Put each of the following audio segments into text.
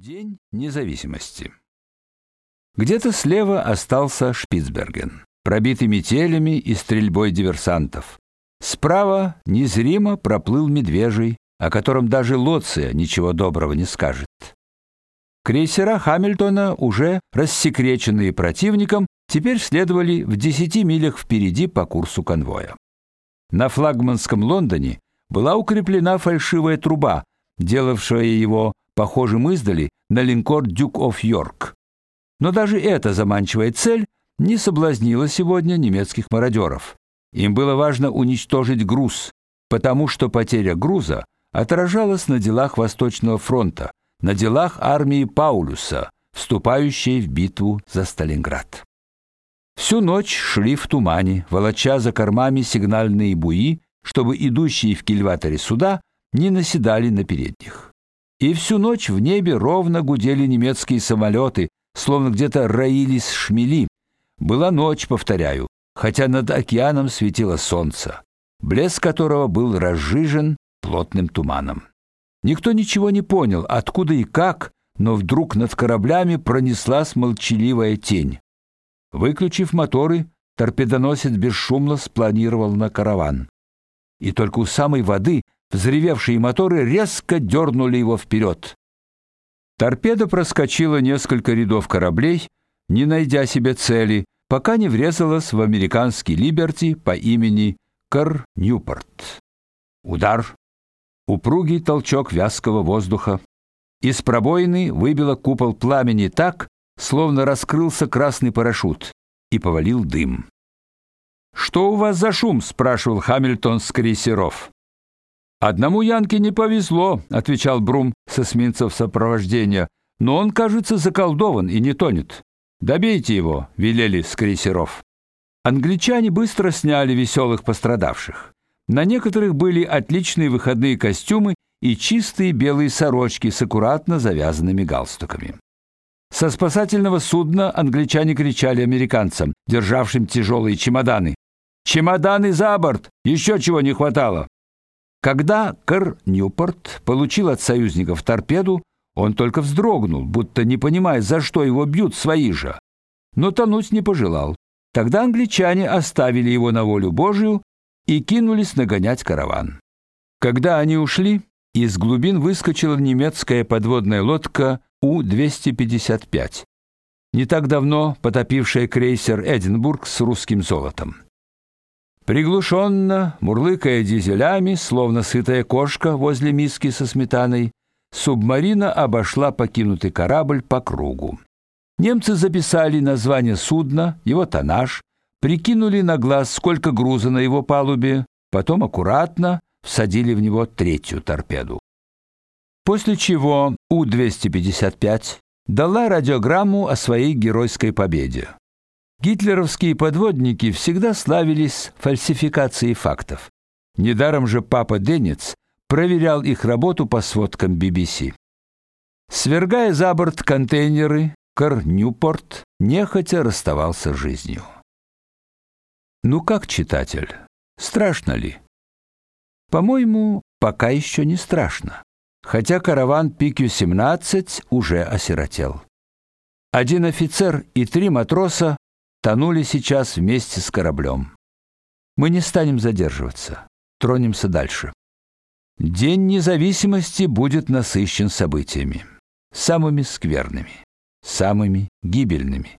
День независимости. Где-то слева остался Шпицберген, пробитый метелями и стрельбой диверсантов. Справа незримо проплыл Медвежий, о котором даже Лоция ничего доброго не скажет. Крейсера Хамильтона, уже рассекреченные противником, теперь следовали в десяти милях впереди по курсу конвоя. На флагманском Лондоне была укреплена фальшивая труба, делавшая его похожим издали на линкор Duke of York. Но даже эта заманчивая цель не соблазнила сегодня немецких мародеров. Им было важно уничтожить груз, потому что потеря груза отражалась на делах Восточного фронта, на делах армии Паулюса, вступающей в битву за Сталинград. Всю ночь шли в тумане, волоча за кормами сигнальные буи, чтобы идущие в кильваторе суда не наседали на передних. И всю ночь в небе ровно гудели немецкие самолеты, словно где-то роились шмели. Была ночь, повторяю, хотя над океаном светило солнце, блеск которого был разжижен плотным туманом. Никто ничего не понял, откуда и как, но вдруг над кораблями пронеслась молчаливая тень. Выключив моторы, торпедоносец бесшумно спланировал на караван. И только у самой воды Взревевшие моторы резко дернули его вперед. Торпеда проскочила несколько рядов кораблей, не найдя себе цели, пока не врезалась в американский Либерти по имени Кар Ньюпорт. Удар, упругий толчок вязкого воздуха. Из пробоины выбило купол пламени так, словно раскрылся красный парашют, и повалил дым. Что у вас за шум, спрашивал Хамильтон с крейсеров. Одному Янке не повезло, отвечал Брум со эсминцев сопровождения. Но он, кажется, заколдован и не тонет. Добейте его, велели с крейсеров. Англичане быстро сняли веселых пострадавших. На некоторых были отличные выходные костюмы и чистые белые сорочки с аккуратно завязанными галстуками. Со спасательного судна англичане кричали американцам, державшим тяжелые чемоданы: "Чемоданы за борт! Еще чего не хватало!" Когда Кэр Ньюпорт получил от союзников торпеду, он только вздрогнул, будто не понимая, за что его бьют свои же. Но тонуть не пожелал. Тогда англичане оставили его на волю Божию и кинулись нагонять караван. Когда они ушли, из глубин выскочила немецкая подводная лодка У-255, не так давно потопившая крейсер Эдинбург с русским золотом. Приглушенно, мурлыкая дизелями, словно сытая кошка возле миски со сметаной, субмарина обошла покинутый корабль по кругу. Немцы записали название судна, его тоннаж, прикинули на глаз, сколько груза на его палубе, потом аккуратно всадили в него третью торпеду. После чего У-255 дала радиограмму о своей геройской победе. Гитлеровские подводники всегда славились фальсификацией фактов. Недаром же папа Денец проверял их работу по сводкам BBC. Свергая за борт контейнеры, Кар Ньюпорт нехотя расставался с жизнью. Ну как, читатель, страшно ли? По-моему, пока еще не страшно, хотя караван PQ-17 уже осиротел. Один офицер и три матроса тонули сейчас вместе с кораблем. Мы не станем задерживаться. Тронемся дальше. День независимости будет насыщен событиями, самыми скверными, самыми гибельными,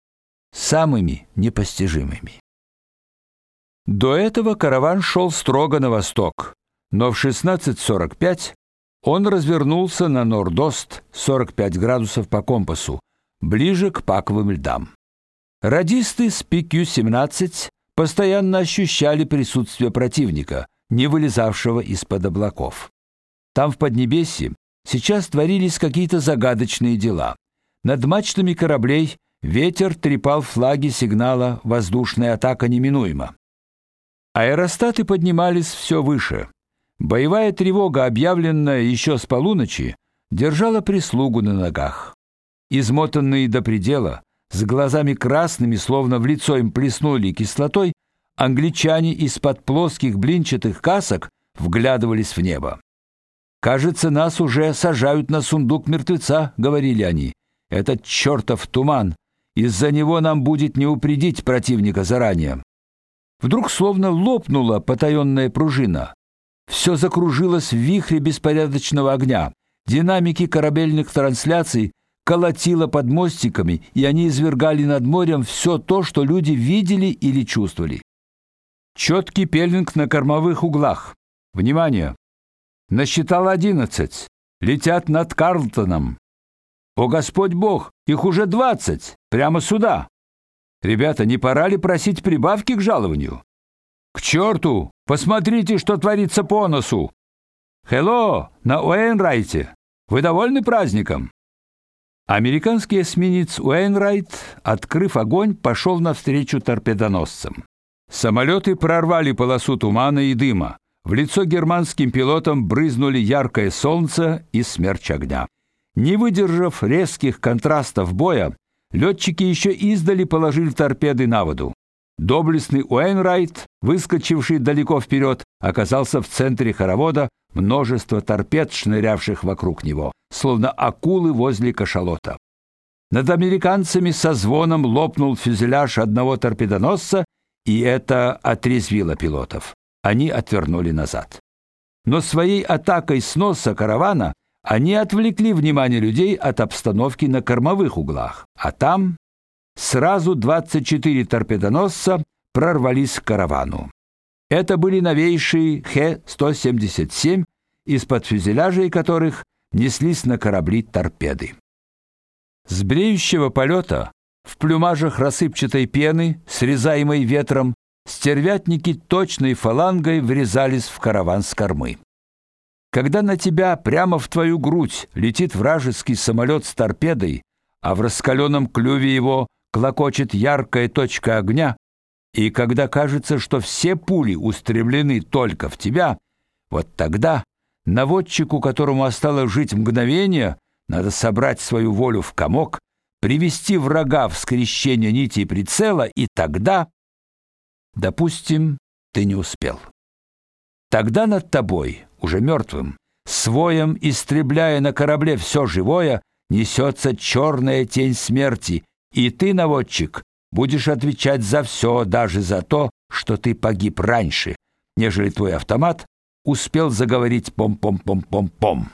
самыми непостижимыми. До этого караван шел строго на восток, но в 16:45 он развернулся на нордост 45 градусов по компасу, ближе к паковым льдам. Радисты с ПК-17 постоянно ощущали присутствие противника, не вылезавшего из-под облаков. Там в Поднебесье сейчас творились какие-то загадочные дела. Над мачтами кораблей ветер трепал флаги сигнала «Воздушная атака неминуема». Аэростаты поднимались все выше. Боевая тревога, объявленная еще с полуночи, держала прислугу на ногах. Измотанные до предела, с глазами красными, словно в лицо им плеснули кислотой, англичане из-под плоских блинчатых касок вглядывались в небо. Кажется, нас уже сажают на сундук мертвеца, говорили они. Этот чертов туман, из-за него нам будет не упредить противника заранее. Вдруг словно лопнула потаенная пружина. Все закружилось в вихре беспорядочного огня. Динамики корабельных трансляций колотило под мостиками, и они извергали над морем все то, что люди видели или чувствовали. Четкий пеленг на кормовых углах. Внимание! Насчитал одиннадцать. Летят над Карлтоном. О Господь Бог, их уже двадцать. Прямо сюда. Ребята, не пора ли просить прибавки к жалованию? К черту! Посмотрите, что творится по носу. Хелло, на Уэйнрайте. Вы довольны праздником? Американский эсминец Уэйнрайт, открыв огонь, пошел навстречу торпедоносцам. Самолеты прорвали полосу тумана и дыма. В лицо германским пилотам брызнули яркое солнце и смерч огня. Не выдержав резких контрастов боя, Летчики еще издали положили торпеды на воду. Доблестный Уэйнрайт, выскочивший далеко вперед, оказался в центре хоровода, множество торпед шнырявших вокруг него, словно акулы возле кашалота. Над американцами со звоном лопнул фюзеляж одного торпедоносца, и это отрезвило пилотов. Они отвернули назад. Но своей атакой с носа каравана они отвлекли внимание людей от обстановки на кормовых углах, а там сразу 24 торпедоносца прорвались к каравану. Это были новейшие Х-177, из-под фюзеляжей которых неслись на корабли торпеды. С бреющего полета в плюмажах рассыпчатой пены, срезаемой ветром, стервятники точной фалангой врезались в караван с кормы. Когда на тебя прямо в твою грудь летит вражеский самолет с торпедой, а в раскаленном клюве его клокочет яркая точка огня, и когда кажется, что все пули устремлены только в тебя, вот тогда наводчику, которому осталось жить мгновение, надо собрать свою волю в комок, привести врага в скрещение нитей прицела, и тогда, допустим, ты не успел. Тогда над тобой уже мертвым, своем истребляя на корабле все живое, несется черная тень смерти, и ты, наводчик, будешь отвечать за все, даже за то, что ты погиб раньше, нежели твой автомат успел заговорить пом-пом-пом-пом-пом.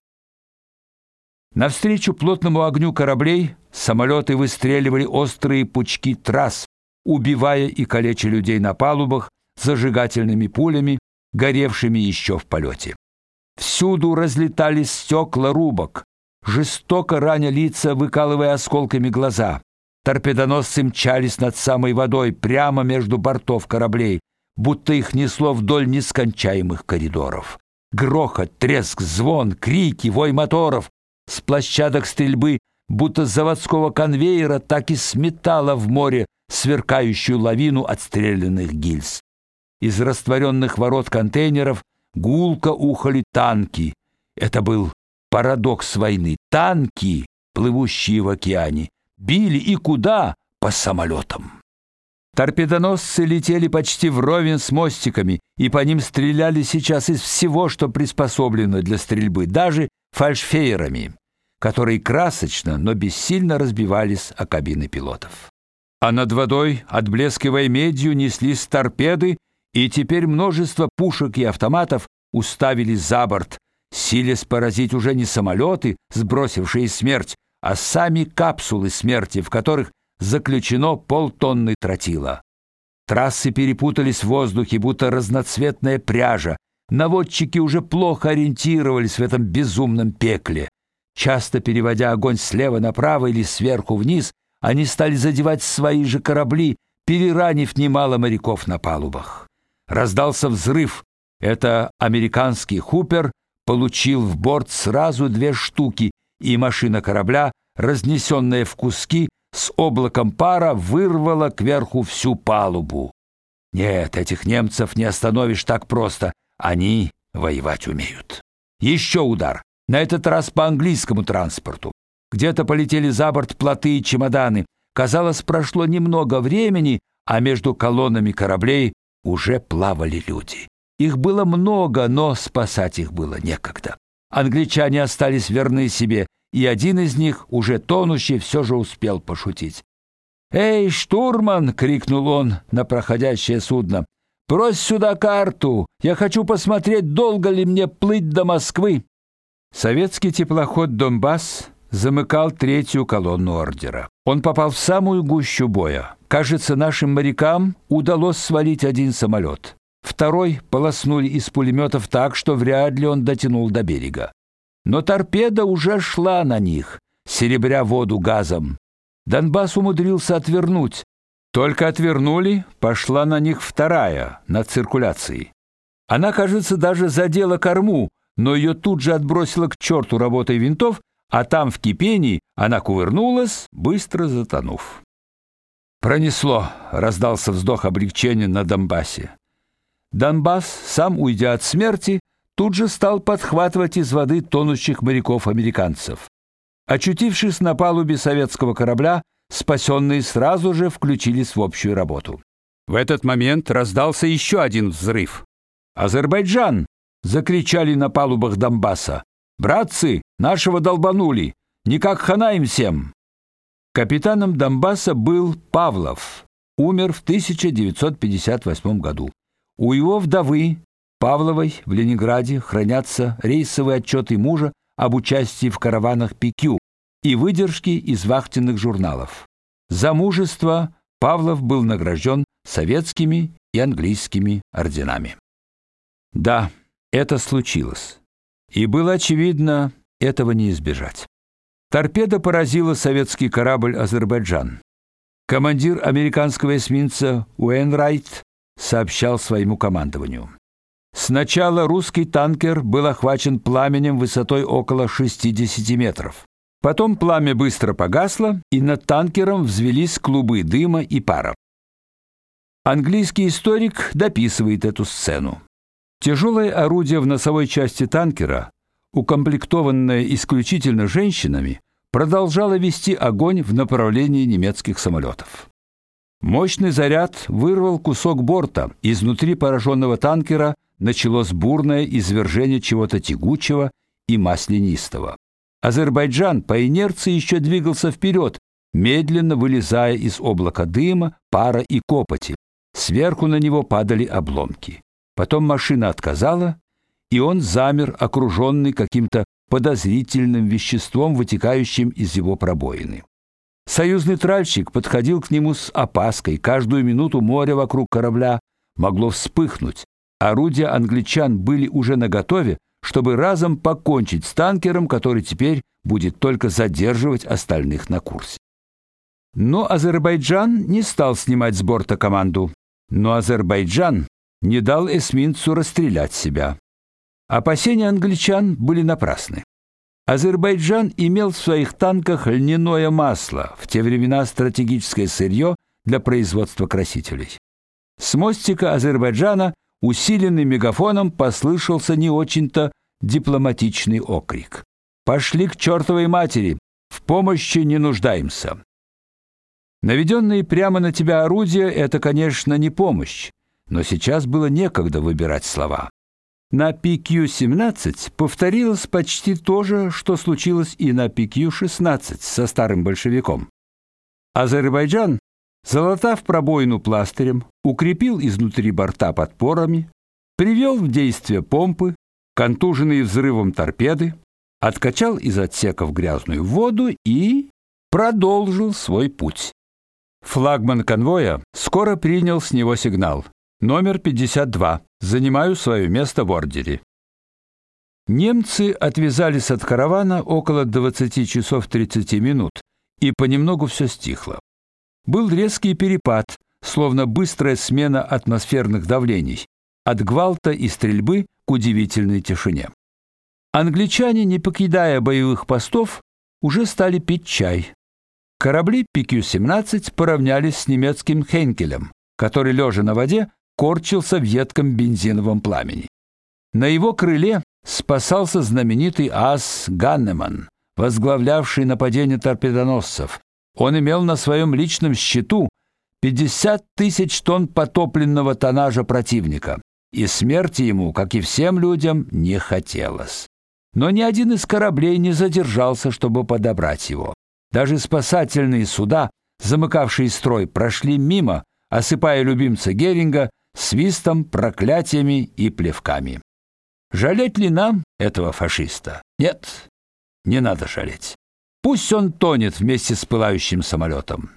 Навстречу плотному огню кораблей самолеты выстреливали острые пучки трасс, убивая и калеча людей на палубах зажигательными пулями, горевшими еще в полете. Всюду разлетались стекла рубок, жестоко раня лица, выкалывая осколками глаза. Торпедоносцы мчались над самой водой прямо между бортов кораблей, будто их несло вдоль нескончаемых коридоров. Грохот, треск, звон, крики, вой моторов с площадок стрельбы, будто с заводского конвейера, так и сметало в море сверкающую лавину отстрелянных гильз. Из растворенных ворот контейнеров гулко ухали танки. Это был парадокс войны. Танки, плывущие в океане, били и куда? По самолетам. Торпедоносцы летели почти вровень с мостиками, и по ним стреляли сейчас из всего, что приспособлено для стрельбы, даже фальшфейерами, которые красочно, но бессильно разбивались о кабины пилотов. А над водой, отблескивая медью, неслись торпеды, и теперь множество пушек и автоматов уставились за борт, силясь поразить уже не самолеты, сбросившие смерть, а сами капсулы смерти, в которых заключено полтонны тротила. Трассы перепутались в воздухе, будто разноцветная пряжа. Наводчики уже плохо ориентировались в этом безумном пекле. Часто переводя огонь слева направо или сверху вниз, они стали задевать свои же корабли, переранив немало моряков на палубах. Раздался взрыв. Это американский Хупер получил в борт сразу две штуки, и машина корабля, разнесенная в куски, с облаком пара вырвала кверху всю палубу. Нет, этих немцев не остановишь так просто. Они воевать умеют. Еще удар. На этот раз по английскому транспорту. Где-то полетели за борт плоты и чемоданы. Казалось, прошло немного времени, а между колоннами кораблей уже плавали люди. Их было много, но спасать их было некогда. англичане остались верны себе, и один из них, уже тонущий, все же успел пошутить. "Эй, штурман!" крикнул он на проходящее судно. "Брось сюда карту. Я хочу посмотреть, долго ли мне плыть до Москвы". Советский теплоход Донбасс замыкал третью колонну ордера. Он попал в самую гущу боя. Кажется, нашим морякам удалось свалить один самолет. Второй полоснули из пулеметов так, что вряд ли он дотянул до берега. Но торпеда уже шла на них, серебря воду газом. Донбасс умудрился отвернуть. Только отвернули, пошла на них вторая, на циркуляции. Она, кажется, даже задела корму, но ее тут же отбросило к черту работой винтов, а там в кипении она кувырнулась, быстро затонув. Пронесло, раздался вздох облегчения на Донбассе. Донбасс, сам уйдя от смерти, тут же стал подхватывать из воды тонущих моряков-американцев. Очутившись на палубе советского корабля, спасенные сразу же включились в общую работу. В этот момент раздался еще один взрыв. Азербайджан закричали на палубах Донбасса. Братцы, нашего долбанули. Никак хана им всем. Капитаном Донбасса был Павлов. Умер в 1958 году. У его вдовы Павловой в Ленинграде хранятся рейсовые отчеты мужа об участии в караванах PQ и выдержки из вахтенных журналов. За мужество Павлов был награжден советскими и английскими орденами. Да, это случилось. И было очевидно, этого не избежать. Торпеда поразила советский корабль Азербайджан. Командир американского эсминца Уэйнрайт сообщал своему командованию. Сначала русский танкер был охвачен пламенем высотой около 60 метров. Потом пламя быстро погасло, и над танкером взвелись клубы дыма и пара. Английский историк дописывает эту сцену. Тяжелое орудие в носовой части танкера, укомплектованное исключительно женщинами, продолжало вести огонь в направлении немецких самолетов. Мощный заряд вырвал кусок борта. Изнутри пораженного танкера началось бурное извержение чего-то тягучего и маслянистого. Азербайджан по инерции еще двигался вперед, медленно вылезая из облака дыма, пара и копоти. Сверху на него падали обломки. Потом машина отказала, и он замер, окруженный каким-то подозрительным веществом, вытекающим из его пробоины. Союзный тральщик подходил к нему с опаской. Каждую минуту море вокруг корабля могло вспыхнуть. Орудия англичан были уже наготове, чтобы разом покончить с танкером, который теперь будет только задерживать остальных на курсе. Но Азербайджан не стал снимать с борта команду. Но Азербайджан не дал эсминцу расстрелять себя. Опасения англичан были напрасны. Азербайджан имел в своих танках льняное масло, в те времена стратегическое сырье для производства красителей. С мостика Азербайджана усиленный мегафоном послышался не очень-то дипломатичный окрик. Пошли к чертовой матери, в помощи не нуждаемся. Наведенные прямо на тебя орудия это, конечно, не помощь, но сейчас было некогда выбирать слова. На PQ-17 повторилось почти то же, что случилось и на PQ-16 со старым большевиком. Азербайджан, залатав пробоину пластырем, укрепил изнутри борта подпорами, привел в действие помпы, контуженные взрывом торпеды, откачал из отсеков грязную воду и продолжил свой путь. Флагман конвоя скоро принял с него сигнал. Номер 52. Занимаю свое место в ордере. Немцы отвязались от каравана около 20 часов 30 минут, и понемногу все стихло. Был резкий перепад, словно быстрая смена атмосферных давлений, от гвалта и стрельбы к удивительной тишине. Англичане, не покидая боевых постов, уже стали пить чай. Корабли PQ-17 поравнялись с немецким Хенкелем, который лежа на воде корчился в едком бензиновом пламени. На его крыле спасался знаменитый ас Ганнеман, возглавлявший нападение торпедоносцев. Он имел на своем личном счету 50 тысяч тонн потопленного тоннажа противника, и смерти ему, как и всем людям, не хотелось. но ни один из кораблей не задержался, чтобы подобрать его. Даже спасательные суда, замыкавшие строй, прошли мимо, осыпая любимца Геринга свистом, проклятиями и плевками. Жалеть ли нам этого фашиста? Нет, не надо жалеть. Пусть он тонет вместе с пылающим самолетом.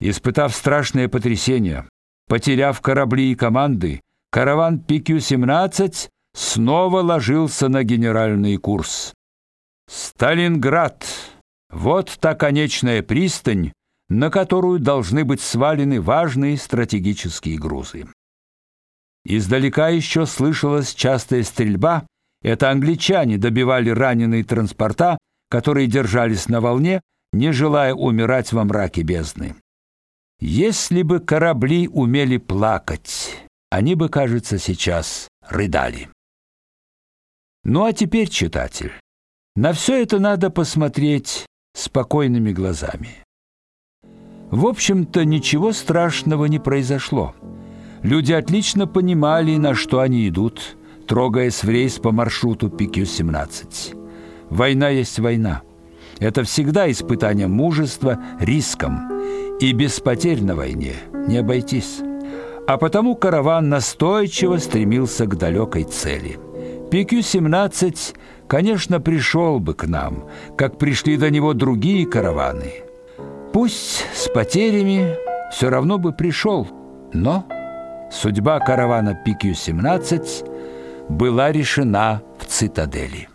Испытав страшное потрясение, потеряв корабли и команды, караван ПК-17 снова ложился на генеральный курс. Сталинград. Вот та конечная пристань, на которую должны быть свалены важные стратегические грузы. Издалека еще слышалась частая стрельба. Это англичане добивали раненые транспорта, которые держались на волне, не желая умирать во мраке бездны. Если бы корабли умели плакать, они бы, кажется, сейчас рыдали. Ну а теперь, читатель, на все это надо посмотреть спокойными глазами. В общем-то, ничего страшного не произошло. Люди отлично понимали, на что они идут, трогаясь в рейс по маршруту PQ-17. Война есть война. Это всегда испытание мужества риском, и без потерь на войне не обойтись. А потому караван настойчиво стремился к далекой цели. PQ-17, конечно, пришел бы к нам, как пришли до него другие караваны. Пусть с потерями все равно бы пришел, но Судьба каравана PQ-17 была решена в цитадели.